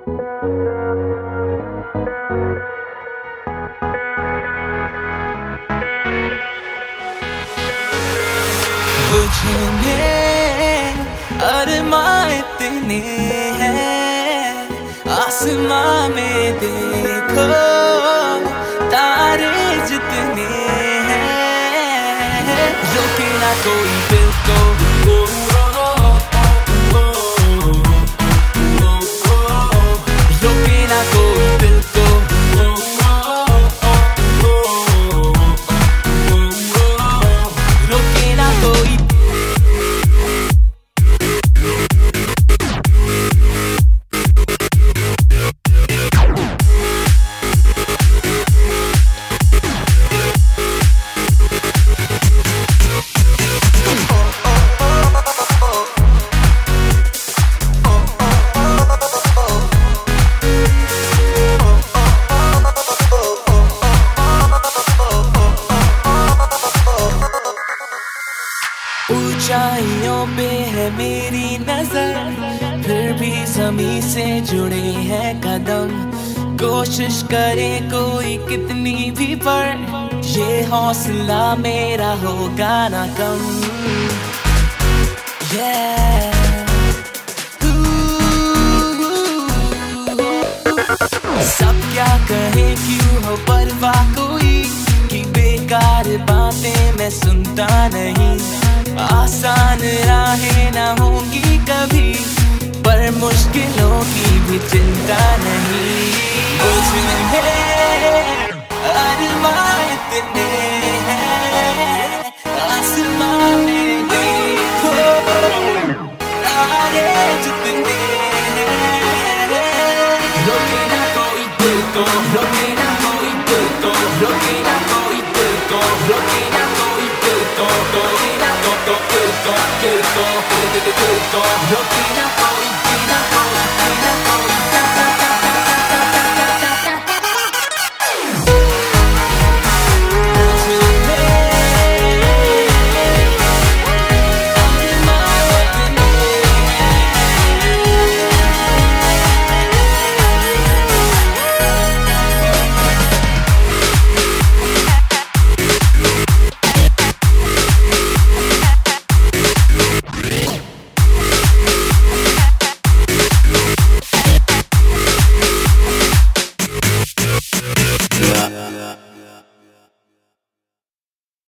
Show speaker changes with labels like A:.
A: बुझने अरमा इतने हैं आसमां में देखो तारे जितने हैं। रुके ना कोई बिल्कुल तो ऊंचाइयों पे है मेरी नज़र। फिर भी जमी से जुड़े हैं कदम। कोशिश करे कोई कितनी भी पर। ये हौसला मेरा होगा ना कम। Yeah. सब क्या कहे क्यों हो परवाह कोई? कि बेकार बातें मैं सुनता नहीं। आसान राहें ना होंगी कभी, पर मुश्किलों की भी चिंता नहीं। इतने आसमां में देखो, तारे जितने रोके ना कोई दिल को रोके ना door looking up.